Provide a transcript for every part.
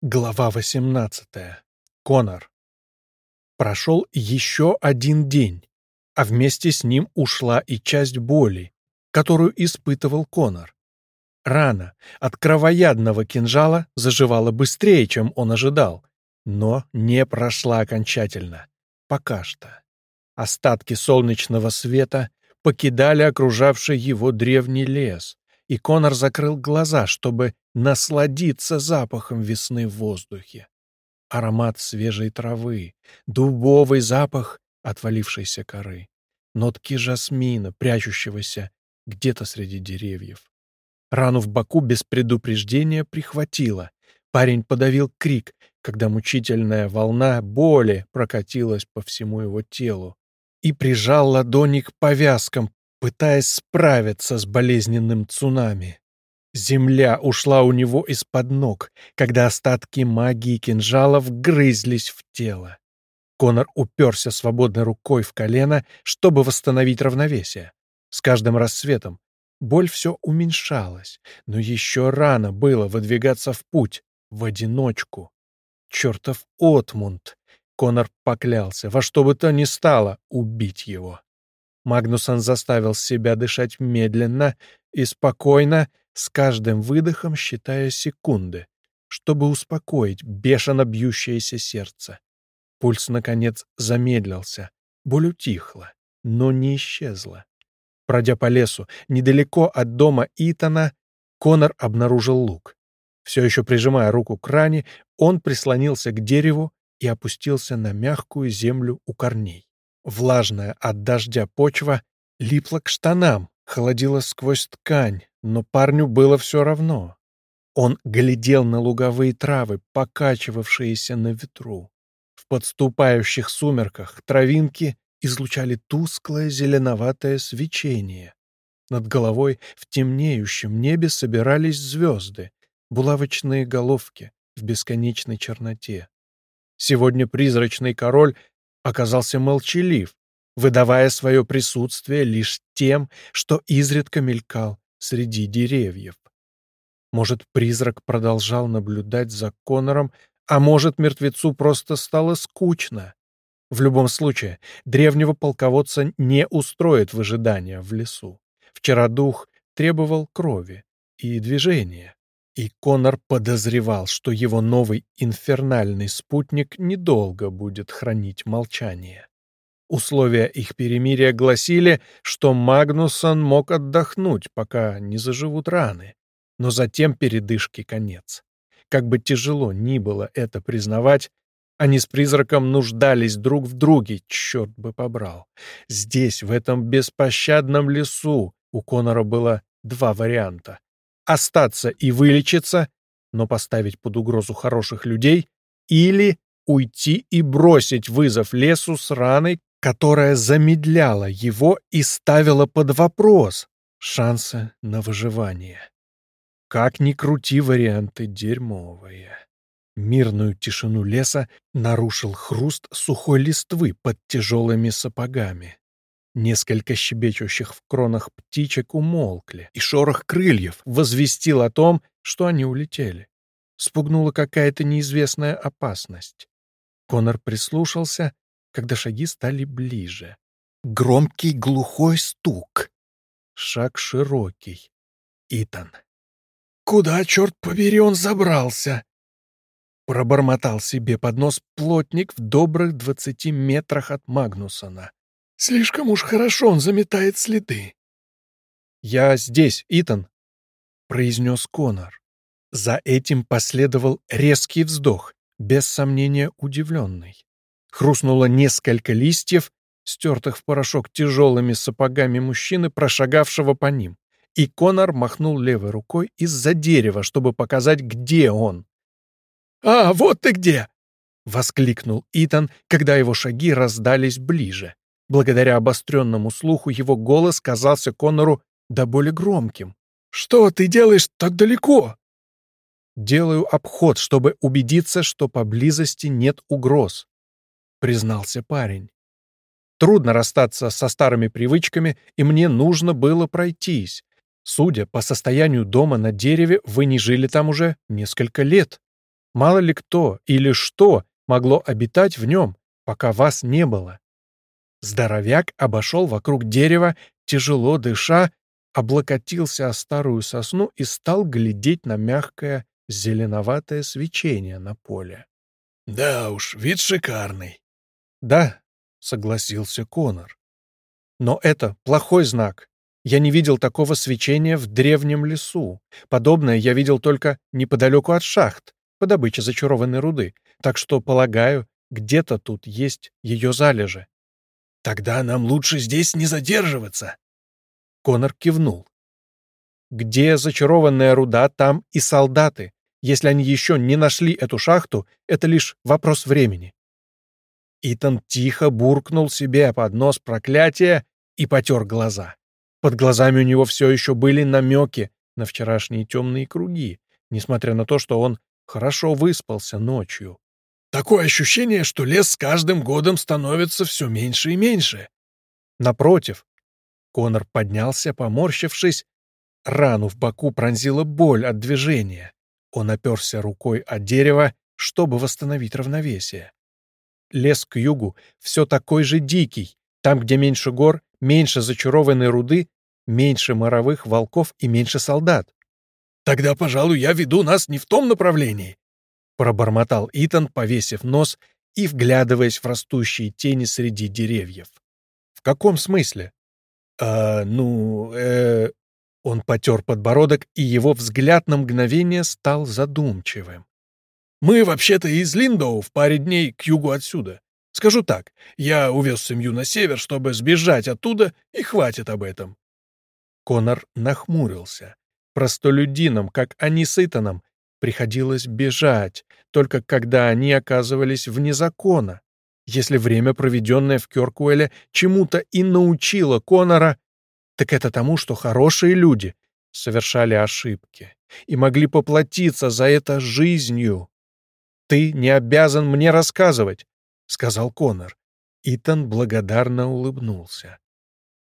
Глава 18. Конор. Прошел еще один день, а вместе с ним ушла и часть боли, которую испытывал Конор. Рана от кровоядного кинжала заживала быстрее, чем он ожидал, но не прошла окончательно. Пока что. Остатки солнечного света покидали окружавший его древний лес, и Конор закрыл глаза, чтобы насладиться запахом весны в воздухе. Аромат свежей травы, дубовый запах отвалившейся коры, нотки жасмина, прячущегося где-то среди деревьев. Рану в боку без предупреждения прихватило. Парень подавил крик, когда мучительная волна боли прокатилась по всему его телу и прижал ладони к повязкам, пытаясь справиться с болезненным цунами. Земля ушла у него из-под ног, когда остатки магии кинжалов грызлись в тело. Конор уперся свободной рукой в колено, чтобы восстановить равновесие. С каждым рассветом боль все уменьшалась, но еще рано было выдвигаться в путь, в одиночку. Чертов Отмунд! Конор поклялся, во что бы то ни стало, убить его. Магнусон заставил себя дышать медленно и спокойно, с каждым выдохом считая секунды, чтобы успокоить бешено бьющееся сердце. Пульс, наконец, замедлился, боль утихла, но не исчезла. Пройдя по лесу, недалеко от дома Итана, Конор обнаружил лук. Все еще прижимая руку к ране, он прислонился к дереву и опустился на мягкую землю у корней. Влажная от дождя почва липла к штанам, холодила сквозь ткань, но парню было все равно. Он глядел на луговые травы, покачивавшиеся на ветру. В подступающих сумерках травинки излучали тусклое зеленоватое свечение. Над головой в темнеющем небе собирались звезды, булавочные головки в бесконечной черноте. Сегодня призрачный король оказался молчалив, выдавая свое присутствие лишь тем, что изредка мелькал среди деревьев. Может, призрак продолжал наблюдать за Конором, а может, мертвецу просто стало скучно. В любом случае, древнего полководца не устроит выжидание в лесу. Вчера дух требовал крови и движения, и Конор подозревал, что его новый инфернальный спутник недолго будет хранить молчание. Условия их перемирия гласили, что Магнусон мог отдохнуть, пока не заживут раны, но затем передышки конец. Как бы тяжело ни было это признавать, они с призраком нуждались друг в друге, черт бы побрал. Здесь, в этом беспощадном лесу, у Конора было два варианта остаться и вылечиться, но поставить под угрозу хороших людей, или уйти и бросить вызов лесу с раной, которая замедляла его и ставила под вопрос шансы на выживание. Как ни крути, варианты дерьмовые. Мирную тишину леса нарушил хруст сухой листвы под тяжелыми сапогами. Несколько щебечущих в кронах птичек умолкли, и шорох крыльев возвестил о том, что они улетели. Спугнула какая-то неизвестная опасность. Конор прислушался, когда шаги стали ближе. Громкий глухой стук. Шаг широкий. Итан. «Куда, черт побери, он забрался?» Пробормотал себе под нос плотник в добрых двадцати метрах от Магнусона. Слишком уж хорошо он заметает следы. «Я здесь, Итан», — произнес Конор. За этим последовал резкий вздох, без сомнения удивленный. Хрустнуло несколько листьев, стертых в порошок тяжелыми сапогами мужчины, прошагавшего по ним, и Конор махнул левой рукой из-за дерева, чтобы показать, где он. «А, вот ты где!» — воскликнул Итан, когда его шаги раздались ближе. Благодаря обостренному слуху его голос казался Коннору до боли громким. «Что ты делаешь так далеко?» «Делаю обход, чтобы убедиться, что поблизости нет угроз», — признался парень. «Трудно расстаться со старыми привычками, и мне нужно было пройтись. Судя по состоянию дома на дереве, вы не жили там уже несколько лет». Мало ли кто или что могло обитать в нем, пока вас не было. Здоровяк обошел вокруг дерева, тяжело дыша, облокотился о старую сосну и стал глядеть на мягкое зеленоватое свечение на поле. «Да уж, вид шикарный». «Да», — согласился Конор. «Но это плохой знак. Я не видел такого свечения в древнем лесу. Подобное я видел только неподалеку от шахт, по добыче зачарованной руды, так что, полагаю, где-то тут есть ее залежи. «Тогда нам лучше здесь не задерживаться!» Конор кивнул. «Где зачарованная руда, там и солдаты. Если они еще не нашли эту шахту, это лишь вопрос времени». Итан тихо буркнул себе под нос проклятия и потер глаза. Под глазами у него все еще были намеки на вчерашние темные круги, несмотря на то, что он хорошо выспался ночью. Такое ощущение, что лес с каждым годом становится все меньше и меньше. Напротив, Конор поднялся, поморщившись. Рану в боку пронзила боль от движения. Он оперся рукой о дерево, чтобы восстановить равновесие. Лес к югу все такой же дикий. Там, где меньше гор, меньше зачарованной руды, меньше моровых волков и меньше солдат. «Тогда, пожалуй, я веду нас не в том направлении», — пробормотал Итан, повесив нос и вглядываясь в растущие тени среди деревьев. «В каком смысле?» «А, ну, э...» Он потер подбородок, и его взгляд на мгновение стал задумчивым. «Мы вообще-то из Линдоу в паре дней к югу отсюда. Скажу так, я увез семью на север, чтобы сбежать оттуда, и хватит об этом». Конор нахмурился. Простолюдинам, как они с Итаном, приходилось бежать, только когда они оказывались вне закона. Если время, проведенное в Кёркуэле, чему-то и научило Конора, так это тому, что хорошие люди совершали ошибки и могли поплатиться за это жизнью. «Ты не обязан мне рассказывать», — сказал Конор. Итан благодарно улыбнулся.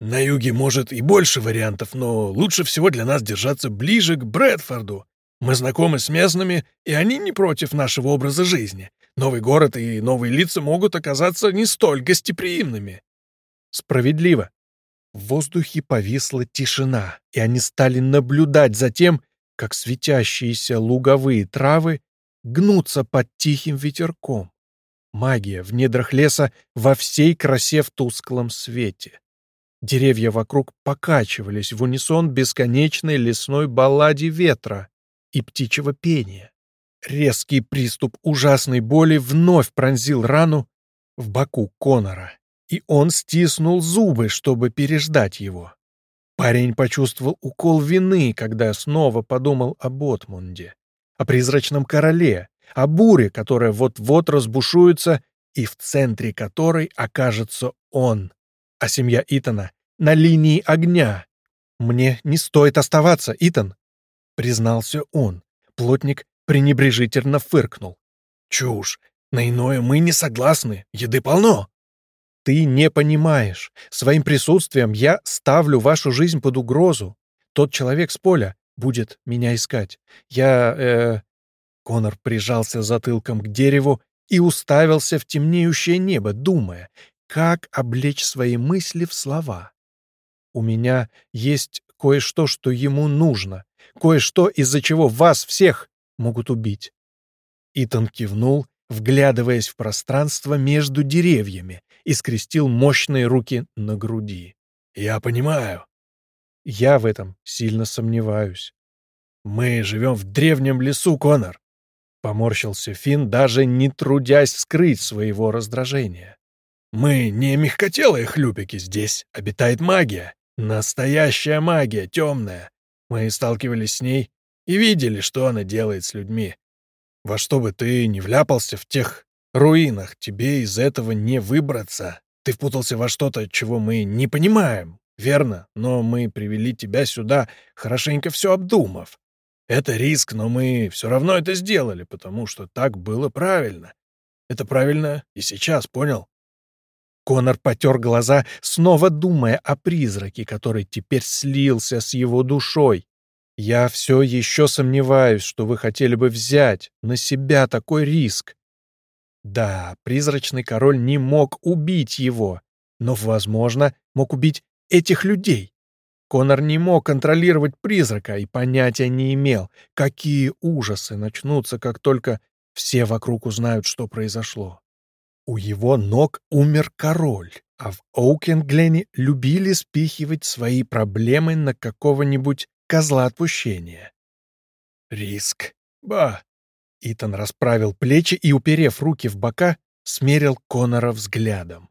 На юге, может, и больше вариантов, но лучше всего для нас держаться ближе к Брэдфорду. Мы знакомы с местными, и они не против нашего образа жизни. Новый город и новые лица могут оказаться не столь гостеприимными. Справедливо. В воздухе повисла тишина, и они стали наблюдать за тем, как светящиеся луговые травы гнутся под тихим ветерком. Магия в недрах леса во всей красе в тусклом свете. Деревья вокруг покачивались в унисон бесконечной лесной балладе ветра и птичьего пения. Резкий приступ ужасной боли вновь пронзил рану в боку Конора, и он стиснул зубы, чтобы переждать его. Парень почувствовал укол вины, когда снова подумал об Отмунде, о призрачном короле, о буре, которая вот-вот разбушуется и в центре которой окажется он а семья Итана на линии огня. Мне не стоит оставаться, Итан, признался он. Плотник пренебрежительно фыркнул. Чушь. На иное мы не согласны. Еды полно. Ты не понимаешь. Своим присутствием я ставлю вашу жизнь под угрозу. Тот человек с поля будет меня искать. Я, э... Конор прижался затылком к дереву и уставился в темнеющее небо, думая, как облечь свои мысли в слова. У меня есть кое-что, что ему нужно, кое-что, из-за чего вас всех могут убить. Итан кивнул, вглядываясь в пространство между деревьями, и скрестил мощные руки на груди. «Я понимаю». «Я в этом сильно сомневаюсь». «Мы живем в древнем лесу, Конор», — поморщился Финн, даже не трудясь скрыть своего раздражения. Мы не мягкотелые хлюпики, здесь обитает магия. Настоящая магия, темная. Мы сталкивались с ней и видели, что она делает с людьми. Во что бы ты ни вляпался в тех руинах, тебе из этого не выбраться. Ты впутался во что-то, чего мы не понимаем, верно? Но мы привели тебя сюда, хорошенько все обдумав. Это риск, но мы все равно это сделали, потому что так было правильно. Это правильно и сейчас, понял? Конор потер глаза, снова думая о призраке, который теперь слился с его душой. Я все еще сомневаюсь, что вы хотели бы взять на себя такой риск. Да, призрачный король не мог убить его, но, возможно, мог убить этих людей. Конор не мог контролировать призрака и понятия не имел, какие ужасы начнутся, как только все вокруг узнают, что произошло. У его ног умер король, а в Оукенглене любили спихивать свои проблемы на какого-нибудь козла отпущения. Риск. Ба! Итан расправил плечи и, уперев руки в бока, смерил Конора взглядом.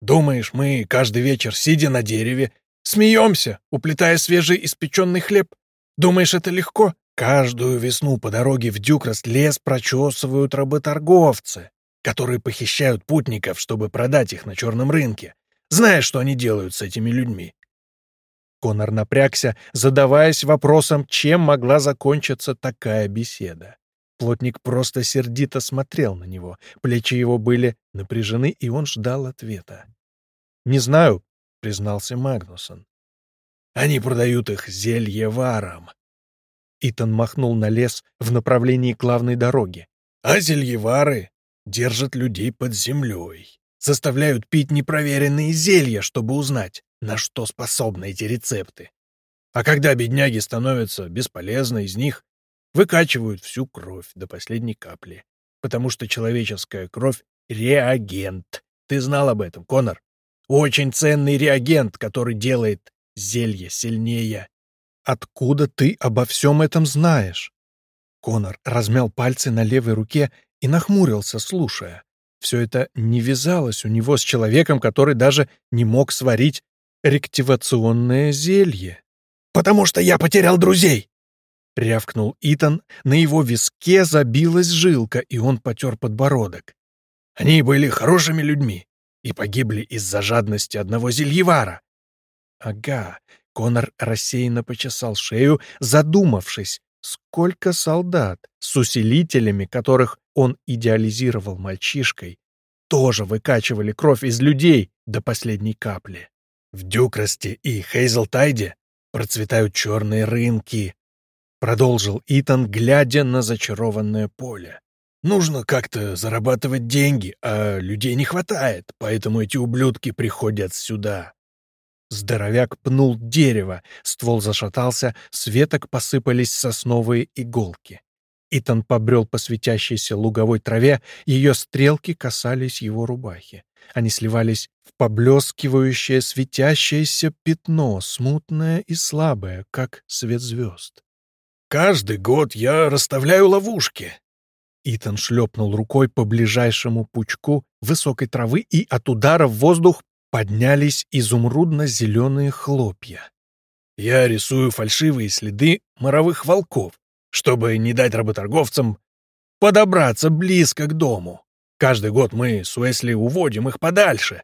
«Думаешь, мы каждый вечер, сидя на дереве, смеемся, уплетая свежий испеченный хлеб? Думаешь, это легко? Каждую весну по дороге в Дюкраст лес прочесывают работорговцы, которые похищают путников, чтобы продать их на черном рынке. Знаешь, что они делают с этими людьми?» Конор напрягся, задаваясь вопросом, чем могла закончиться такая беседа. Плотник просто сердито смотрел на него, плечи его были напряжены, и он ждал ответа. «Не знаю», — признался Магнусон. «Они продают их зельеварам». Итан махнул на лес в направлении главной дороги. «А зельевары держат людей под землей, заставляют пить непроверенные зелья, чтобы узнать, на что способны эти рецепты. А когда бедняги становятся бесполезны, из них выкачивают всю кровь до последней капли, потому что человеческая кровь — реагент. Ты знал об этом, Конор? Очень ценный реагент, который делает зелье сильнее. Откуда ты обо всем этом знаешь? Конор размял пальцы на левой руке и нахмурился, слушая. Все это не вязалось у него с человеком, который даже не мог сварить рективационное зелье. «Потому что я потерял друзей!» — рявкнул Итан, на его виске забилась жилка, и он потер подбородок. «Они были хорошими людьми и погибли из-за жадности одного зельевара». «Ага», — Конор рассеянно почесал шею, задумавшись, сколько солдат с усилителями, которых он идеализировал мальчишкой, тоже выкачивали кровь из людей до последней капли. В Дюкрасте и Хейзелтайде процветают черные рынки, Продолжил Итан, глядя на зачарованное поле. «Нужно как-то зарабатывать деньги, а людей не хватает, поэтому эти ублюдки приходят сюда». Здоровяк пнул дерево, ствол зашатался, с веток посыпались сосновые иголки. Итан побрел по светящейся луговой траве, ее стрелки касались его рубахи. Они сливались в поблескивающее светящееся пятно, смутное и слабое, как свет звезд. Каждый год я расставляю ловушки. Итан шлепнул рукой по ближайшему пучку высокой травы, и от удара в воздух поднялись изумрудно-зеленые хлопья. Я рисую фальшивые следы моровых волков, чтобы не дать работорговцам подобраться близко к дому. Каждый год мы с Уэсли уводим их подальше.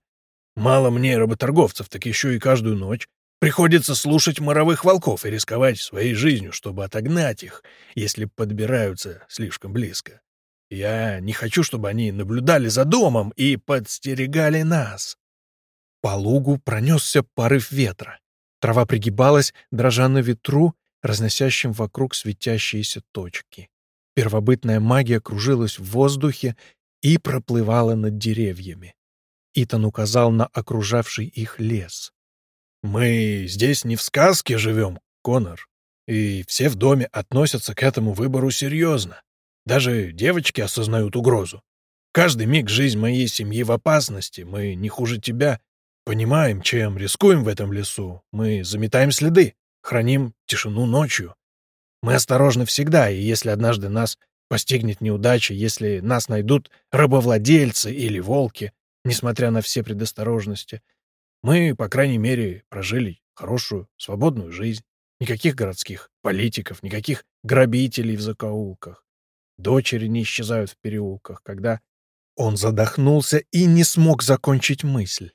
Мало мне работорговцев, так еще и каждую ночь Приходится слушать моровых волков и рисковать своей жизнью, чтобы отогнать их, если подбираются слишком близко. Я не хочу, чтобы они наблюдали за домом и подстерегали нас. По лугу пронесся порыв ветра. Трава пригибалась, дрожа на ветру, разносящим вокруг светящиеся точки. Первобытная магия кружилась в воздухе и проплывала над деревьями. Итан указал на окружавший их лес. Мы здесь не в сказке живем, Конор, и все в доме относятся к этому выбору серьезно. Даже девочки осознают угрозу. Каждый миг жизнь моей семьи в опасности, мы не хуже тебя. Понимаем, чем рискуем в этом лесу. Мы заметаем следы, храним тишину ночью. Мы осторожны всегда, и если однажды нас постигнет неудача, если нас найдут рабовладельцы или волки, несмотря на все предосторожности — мы, по крайней мере, прожили хорошую, свободную жизнь. Никаких городских политиков, никаких грабителей в закоулках. Дочери не исчезают в переулках, когда... Он задохнулся и не смог закончить мысль.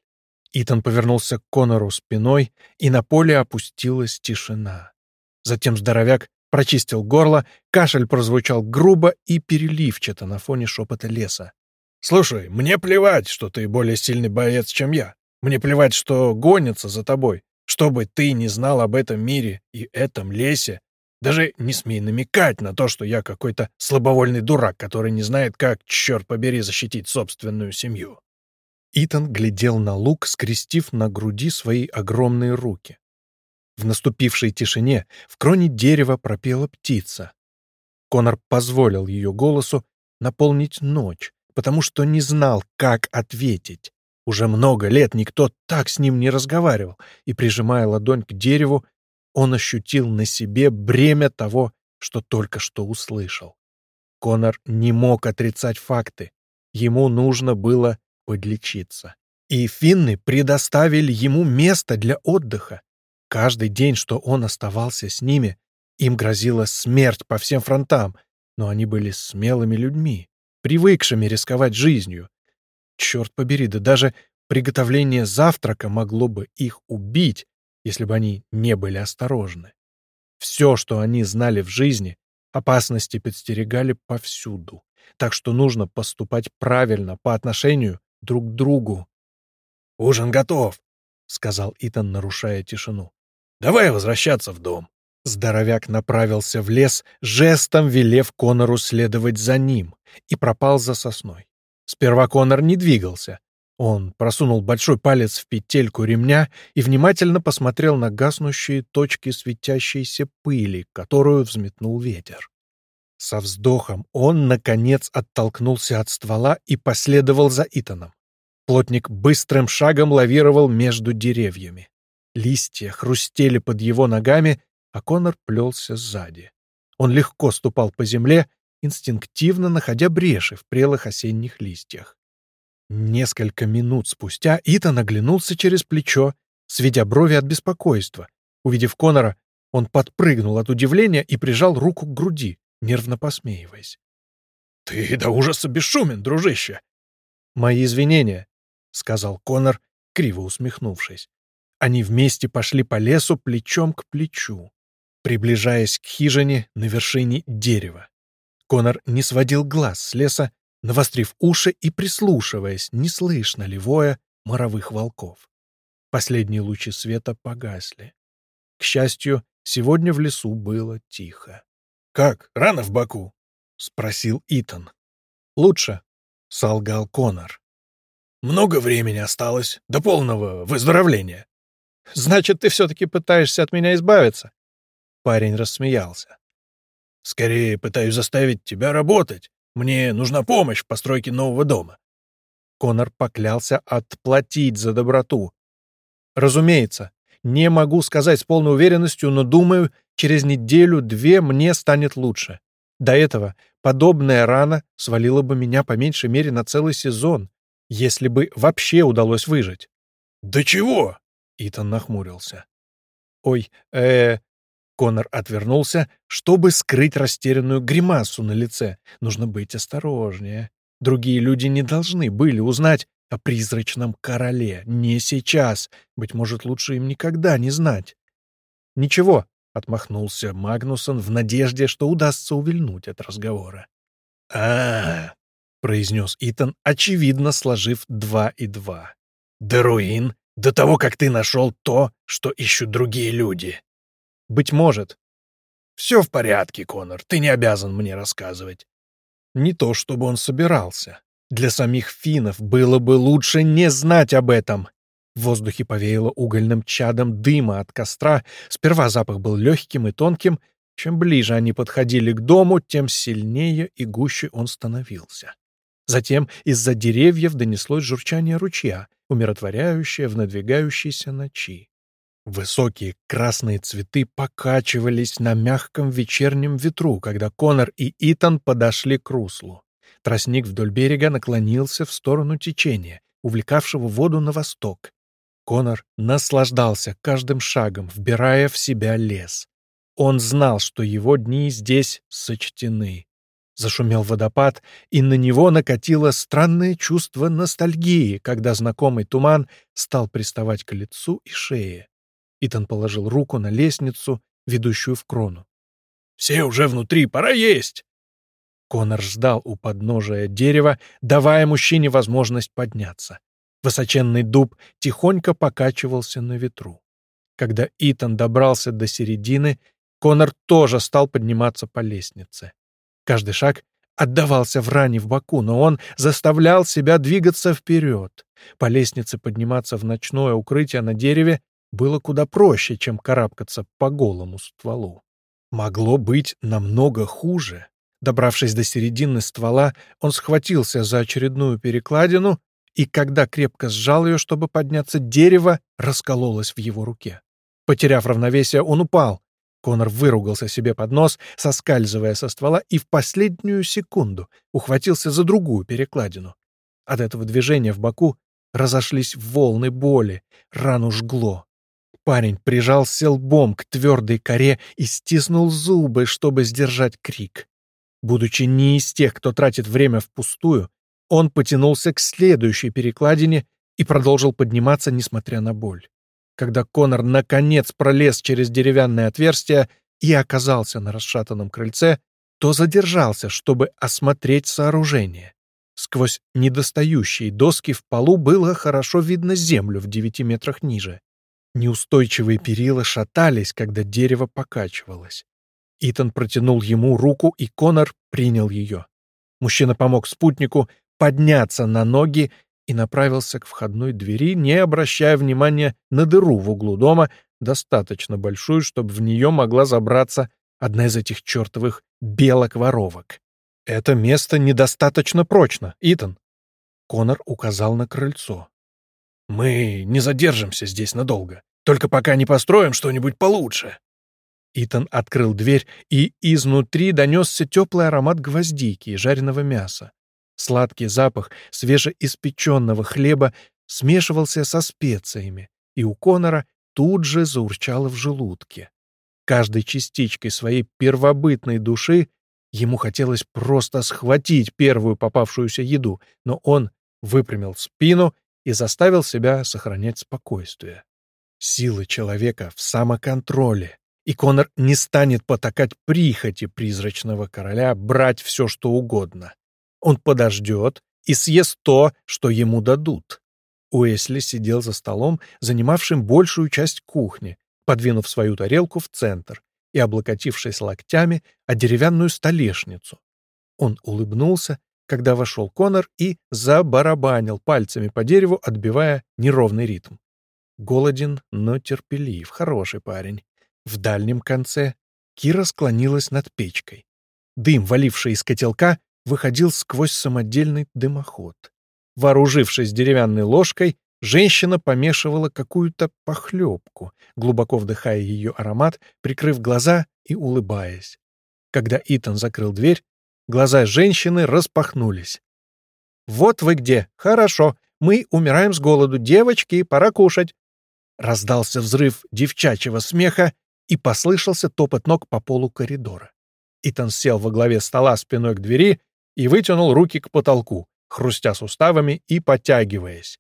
Итан повернулся к Конору спиной, и на поле опустилась тишина. Затем здоровяк прочистил горло, кашель прозвучал грубо и переливчато на фоне шепота леса. «Слушай, мне плевать, что ты более сильный боец, чем я. Мне плевать, что гонятся за тобой. Что бы ты ни знал об этом мире и этом лесе, Даже не смей намекать на то, что я какой-то слабовольный дурак, который не знает, как, черт побери, защитить собственную семью. Итан глядел на лук, скрестив на груди свои огромные руки. В наступившей тишине в кроне дерева пропела птица. Конор позволил ее голосу наполнить ночь, потому что не знал, как ответить. Уже много лет никто так с ним не разговаривал, и, прижимая ладонь к дереву, он ощутил на себе бремя того, что только что услышал. Конор не мог отрицать факты. Ему нужно было подлечиться. И финны предоставили ему место для отдыха. Каждый день, что он оставался с ними, им грозила смерть по всем фронтам, но они были смелыми людьми, привыкшими рисковать жизнью. Черт побери, да даже приготовление завтрака могло бы их убить, если бы они не были осторожны. Все, что они знали в жизни, опасности подстерегали повсюду, так что нужно поступать правильно по отношению друг другу. «Ужин готов», — сказал Итан, нарушая тишину. «Давай возвращаться в дом». Здоровяк направился в лес, жестом велев Конору следовать за ним, и пропал за сосной. Сперва Конор не двигался, он просунул большой палец в петельку ремня и внимательно посмотрел на гаснущие точки светящейся пыли, которую взметнул ветер. Со вздохом он, наконец, оттолкнулся от ствола и последовал за Итаном. Плотник быстрым шагом лавировал между деревьями. Листья хрустели под его ногами, а Конор плелся сзади. Он легко ступал по земле, инстинктивно находя бреши в прелых осенних листьях. Несколько минут спустя Итан оглянулся через плечо, сведя брови от беспокойства. Увидев Конора, он подпрыгнул от удивления и прижал руку к груди, нервно посмеиваясь. — Ты до ужаса бесшумен, дружище! — Мои извинения, — сказал Конор, криво усмехнувшись. Они вместе пошли по лесу плечом к плечу, приближаясь к хижине на вершине дерева. Конор не сводил глаз с леса, навострив уши и прислушиваясь, не слышно ли воя моровых волков. Последние лучи света погасли. К счастью, сегодня в лесу было тихо. — Как, рано в боку? — спросил Итан. — Лучше, — солгал Конор. — Много времени осталось до полного выздоровления. — Значит, ты все-таки пытаешься от меня избавиться? Парень рассмеялся. — Скорее пытаюсь заставить тебя работать. Мне нужна помощь в постройке нового дома. Конор поклялся отплатить за доброту. Разумеется, не могу сказать с полной уверенностью, но думаю, через неделю-две мне станет лучше. До этого подобная рана свалила бы меня по меньшей мере на целый сезон, если бы вообще удалось выжить. «Да чего?» — Итан нахмурился. «Ой, э, Конор отвернулся, чтобы скрыть растерянную гримасу на лице. Нужно быть осторожнее. Другие люди не должны были узнать о призрачном короле. Не сейчас. Быть может, лучше им никогда не знать. «Ничего», — отмахнулся Магнусон в надежде, что удастся увильнуть от разговора. а, произнес Итан, очевидно сложив два и два. «До руин, до того, как ты нашел то, что ищут другие люди». Быть может. Все в порядке, Конор, ты не обязан мне рассказывать. Не то, чтобы он собирался. Для самих финнов было бы лучше не знать об этом. В воздухе повеяло угольным чадом дыма от костра. Сперва запах был легким и тонким. Чем ближе они подходили к дому, тем сильнее и гуще он становился. Затем из-за деревьев донеслось журчание ручья, умиротворяющее в надвигающейся ночи. Высокие красные цветы покачивались на мягком вечернем ветру, когда Конор и Итан подошли к руслу. Тростник вдоль берега наклонился в сторону течения, увлекавшего воду на восток. Конор наслаждался каждым шагом, вбирая в себя лес. Он знал, что его дни здесь сочтены. Зашумел водопад, и на него накатило странное чувство ностальгии, когда знакомый туман стал приставать к лицу и шее. Итан положил руку на лестницу, ведущую в крону. «Все уже внутри, пора есть!» Конор ждал у подножия дерева, давая мужчине возможность подняться. Высоченный дуб тихонько покачивался на ветру. Когда Итан добрался до середины, Конор тоже стал подниматься по лестнице. Каждый шаг отдавался в ране в боку, но он заставлял себя двигаться вперед. По лестнице подниматься в ночное укрытие на дереве было куда проще, чем карабкаться по голому стволу. Могло быть намного хуже. Добравшись до середины ствола, он схватился за очередную перекладину, и когда крепко сжал ее, чтобы подняться, дерево раскололось в его руке. Потеряв равновесие, он упал. Конор выругался себе под нос, соскальзывая со ствола, и в последнюю секунду ухватился за другую перекладину. От этого движения в боку разошлись волны боли, рану жгло. Парень прижался лбом к твердой коре и стиснул зубы, чтобы сдержать крик. Будучи не из тех, кто тратит время впустую, он потянулся к следующей перекладине и продолжил подниматься, несмотря на боль. Когда Конор наконец пролез через деревянное отверстие и оказался на расшатанном крыльце, то задержался, чтобы осмотреть сооружение. Сквозь недостающие доски в полу было хорошо видно землю в девяти метрах ниже. Неустойчивые перила шатались, когда дерево покачивалось. Итан протянул ему руку, и Конор принял ее. Мужчина помог спутнику подняться на ноги и направился к входной двери, не обращая внимания на дыру в углу дома, достаточно большую, чтобы в нее могла забраться одна из этих чертовых белок-воровок. «Это место недостаточно прочно, Итан», — Конор указал на крыльцо. Мы не задержимся здесь надолго, только пока не построим что-нибудь получше». Итан открыл дверь, и изнутри донесся теплый аромат гвоздики и жареного мяса. Сладкий запах свежеиспеченного хлеба смешивался со специями, и у Конора тут же заурчало в желудке. Каждой частичкой своей первобытной души ему хотелось просто схватить первую попавшуюся еду, но он выпрямил спину и заставил себя сохранять спокойствие. Сила человека в самоконтроле, и Конор не станет потакать прихоти призрачного короля брать все, что угодно. Он подождет и съест то, что ему дадут. Уэсли сидел за столом, занимавшим большую часть кухни, подвинув свою тарелку в центр и облокотившись локтями о деревянную столешницу. Он улыбнулся когда вошел Конор и забарабанил пальцами по дереву, отбивая неровный ритм. Голоден, но терпелив, хороший парень. В дальнем конце Кира склонилась над печкой. Дым, валивший из котелка, выходил сквозь самодельный дымоход. Вооружившись деревянной ложкой, женщина помешивала какую-то похлебку, глубоко вдыхая ее аромат, прикрыв глаза и улыбаясь. Когда Итан закрыл дверь, Глаза женщины распахнулись. «Вот вы где! Хорошо! Мы умираем с голоду! Девочки, пора кушать!» Раздался взрыв девчачьего смеха, и послышался топот ног по полу коридора. Итан сел во главе стола спиной к двери и вытянул руки к потолку, хрустя суставами и подтягиваясь.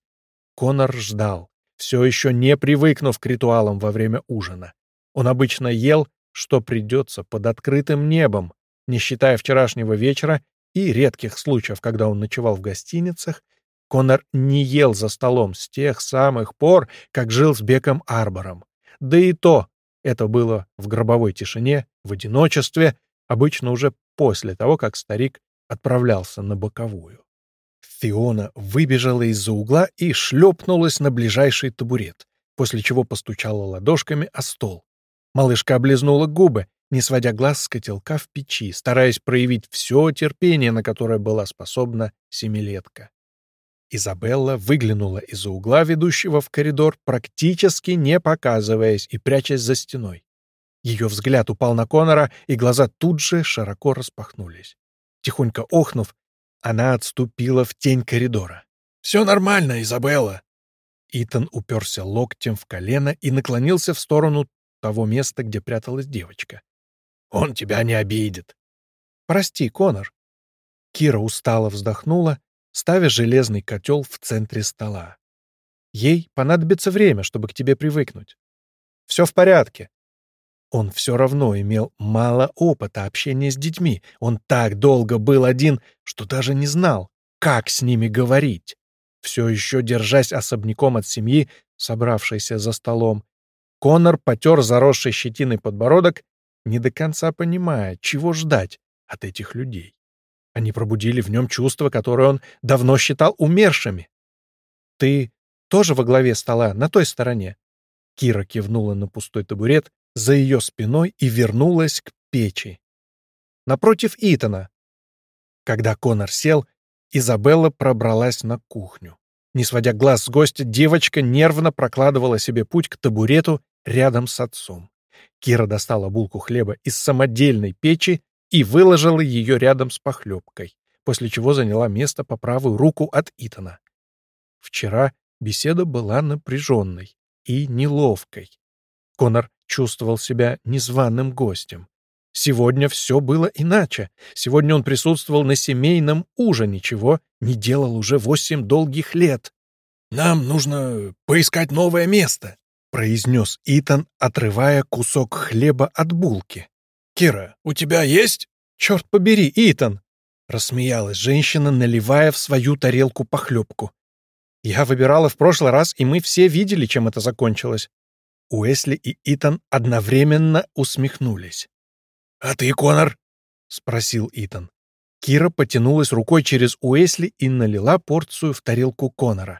Конор ждал, все еще не привыкнув к ритуалам во время ужина. Он обычно ел, что придется под открытым небом, не считая вчерашнего вечера и редких случаев, когда он ночевал в гостиницах, Конор не ел за столом с тех самых пор, как жил с Беком Арбором. Да и то это было в гробовой тишине, в одиночестве, обычно уже после того, как старик отправлялся на боковую. Фиона выбежала из-за угла и шлепнулась на ближайший табурет, после чего постучала ладошками о стол. Малышка облизнула губы, не сводя глаз с котелка в печи, стараясь проявить все терпение, на которое была способна семилетка. Изабелла выглянула из-за угла, ведущего в коридор, практически не показываясь и прячась за стеной. Ее взгляд упал на Конора, и глаза тут же широко распахнулись. Тихонько охнув, она отступила в тень коридора. «Все нормально, Изабелла!» Итан уперся локтем в колено и наклонился в сторону того места, где пряталась девочка. Он тебя не обидит. Прости, Конор. Кира устало вздохнула, ставя железный котел в центре стола. Ей понадобится время, чтобы к тебе привыкнуть. Все в порядке. Он все равно имел мало опыта общения с детьми. Он так долго был один, что даже не знал, как с ними говорить. Все еще держась особняком от семьи, собравшейся за столом, Конор потер заросший щетиной подбородок не до конца понимая, чего ждать от этих людей. Они пробудили в нем чувства, которые он давно считал умершими. «Ты тоже во главе стола, на той стороне?» Кира кивнула на пустой табурет за ее спиной и вернулась к печи. Напротив Итана. Когда Конор сел, Изабелла пробралась на кухню. Не сводя глаз с гостя, девочка нервно прокладывала себе путь к табурету рядом с отцом. Кира достала булку хлеба из самодельной печи и выложила ее рядом с похлебкой, после чего заняла место по правую руку от Итана. Вчера беседа была напряженной и неловкой. Конор чувствовал себя незваным гостем. Сегодня все было иначе. Сегодня он присутствовал на семейном ужине, чего не делал уже восемь долгих лет. «Нам нужно поискать новое место», — произнес Итан, отрывая кусок хлеба от булки. «Кира, у тебя есть?» «Черт побери, Итан!» — рассмеялась женщина, наливая в свою тарелку похлебку. «Я выбирала в прошлый раз, и мы все видели, чем это закончилось». Уэсли и Итан одновременно усмехнулись. «А ты, Конор?» — спросил Итан. Кира потянулась рукой через Уэсли и налила порцию в тарелку Конора.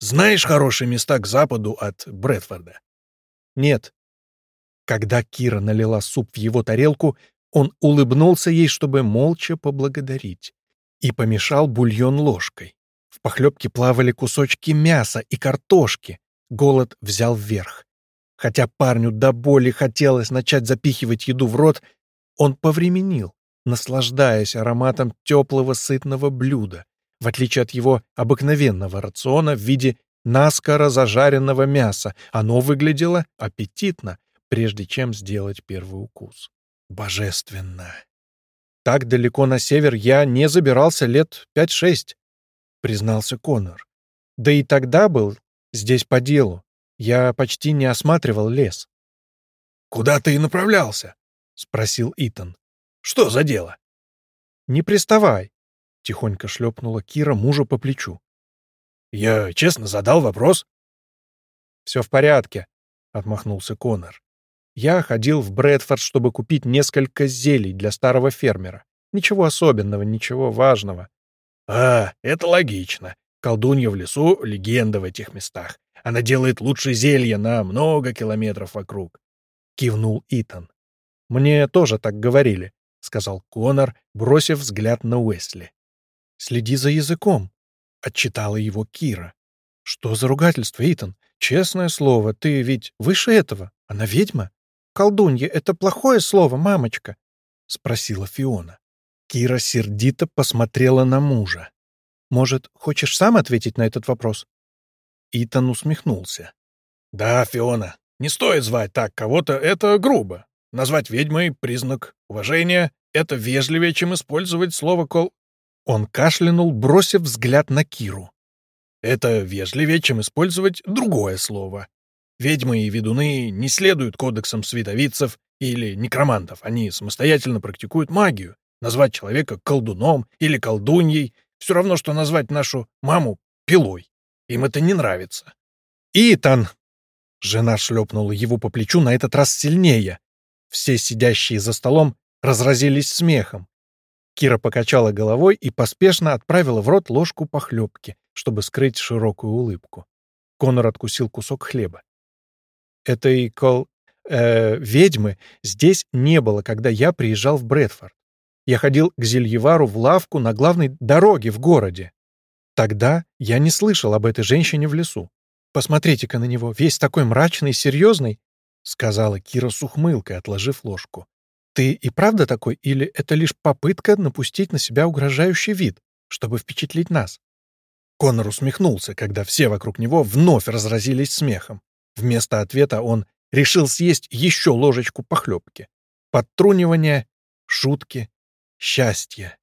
«Знаешь хорошие места к западу от Брэдфорда?» «Нет». Когда Кира налила суп в его тарелку, он улыбнулся ей, чтобы молча поблагодарить, и помешал бульон ложкой. В похлебке плавали кусочки мяса и картошки. Голод взял вверх. Хотя парню до боли хотелось начать запихивать еду в рот, он повременил, наслаждаясь ароматом теплого сытного блюда, в отличие от его обыкновенного рациона в виде наскоро зажаренного мяса. Оно выглядело аппетитно, прежде чем сделать первый укус. Божественно! Так далеко на север я не забирался лет пять-шесть, признался Конор. Да и тогда был здесь по делу. Я почти не осматривал лес. «Куда ты и направлялся?» — спросил Итан. «Что за дело?» «Не приставай!» — тихонько шлепнула Кира мужа по плечу. «Я честно задал вопрос». «Все в порядке», — отмахнулся Конор. «Я ходил в Брэдфорд, чтобы купить несколько зелий для старого фермера. Ничего особенного, ничего важного». «А, это логично. Колдунья в лесу — легенда в этих местах. Она делает лучшие зелья на много километров вокруг», — кивнул Итан. «Мне тоже так говорили», — сказал Конор, бросив взгляд на Уэсли. «Следи за языком», — отчитала его Кира. «Что за ругательство, Итан? Честное слово, ты ведь выше этого. Она ведьма?» «Колдунья — это плохое слово, мамочка?» — спросила Фиона. Кира сердито посмотрела на мужа. «Может, хочешь сам ответить на этот вопрос?» Итан усмехнулся. «Да, Фиона, не стоит звать так кого-то, это грубо. Назвать ведьмой — признак уважения. Это вежливее, чем использовать слово «кол...» Он кашлянул, бросив взгляд на Киру. Это вежливее, чем использовать другое слово. Ведьмы и ведуны не следуют кодексам святовицев или некромантов. Они самостоятельно практикуют магию. Назвать человека колдуном или колдуньей — все равно, что назвать нашу маму пилой. Им это не нравится. «Итан!» Жена шлепнула его по плечу на этот раз сильнее. Все сидящие за столом разразились смехом. Кира покачала головой и поспешно отправила в рот ложку похлебки, чтобы скрыть широкую улыбку. Конор откусил кусок хлеба. Этой кол... Э, ведьмы здесь не было, когда я приезжал в Брэдфорд. Я ходил к Зельевару в лавку на главной дороге в городе. Тогда я не слышал об этой женщине в лесу. Посмотрите-ка на него, весь такой мрачный, серьезный, — сказала Кира с ухмылкой, отложив ложку. «Ты и правда такой, или это лишь попытка напустить на себя угрожающий вид, чтобы впечатлить нас?» Конор усмехнулся, когда все вокруг него вновь разразились смехом. Вместо ответа он решил съесть еще ложечку похлебки. Подтрунивание, шутки, счастье.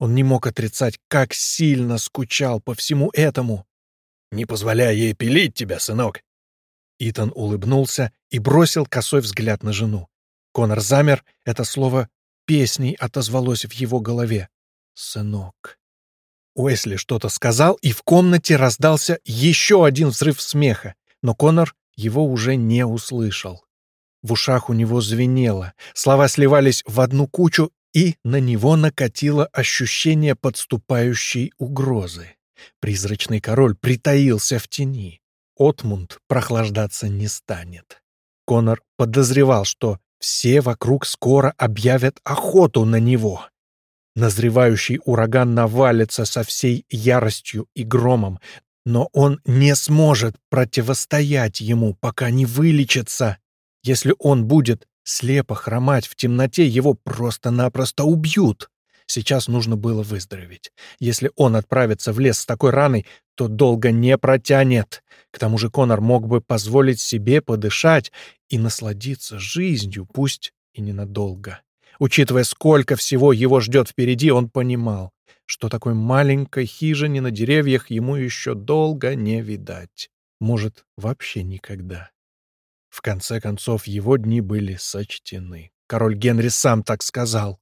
Он не мог отрицать, как сильно скучал по всему этому. «Не позволяй ей пилить тебя, сынок», Итан улыбнулся и бросил косой взгляд на жену. Конор замер, это слово песней отозвалось в его голове. «Сынок». Уэсли что-то сказал, и в комнате раздался еще один взрыв смеха, но Конор его уже не услышал. В ушах у него звенело, слова сливались в одну кучу, и на него накатило ощущение подступающей угрозы. Призрачный король притаился в тени. Отмунд прохлаждаться не станет. Конор подозревал, что все вокруг скоро объявят охоту на него. Назревающий ураган навалится со всей яростью и громом, но он не сможет противостоять ему, пока не вылечится. Если он будет слепо хромать в темноте, его просто-напросто убьют. Сейчас нужно было выздороветь. Если он отправится в лес с такой раной, то долго не протянет. К тому же Конор мог бы позволить себе подышать и насладиться жизнью, пусть и ненадолго. Учитывая, сколько всего его ждет впереди, он понимал, что такой маленькой хижине на деревьях ему еще долго не видать. Может, вообще никогда. В конце концов, его дни были сочтены. Король Генри сам так сказал.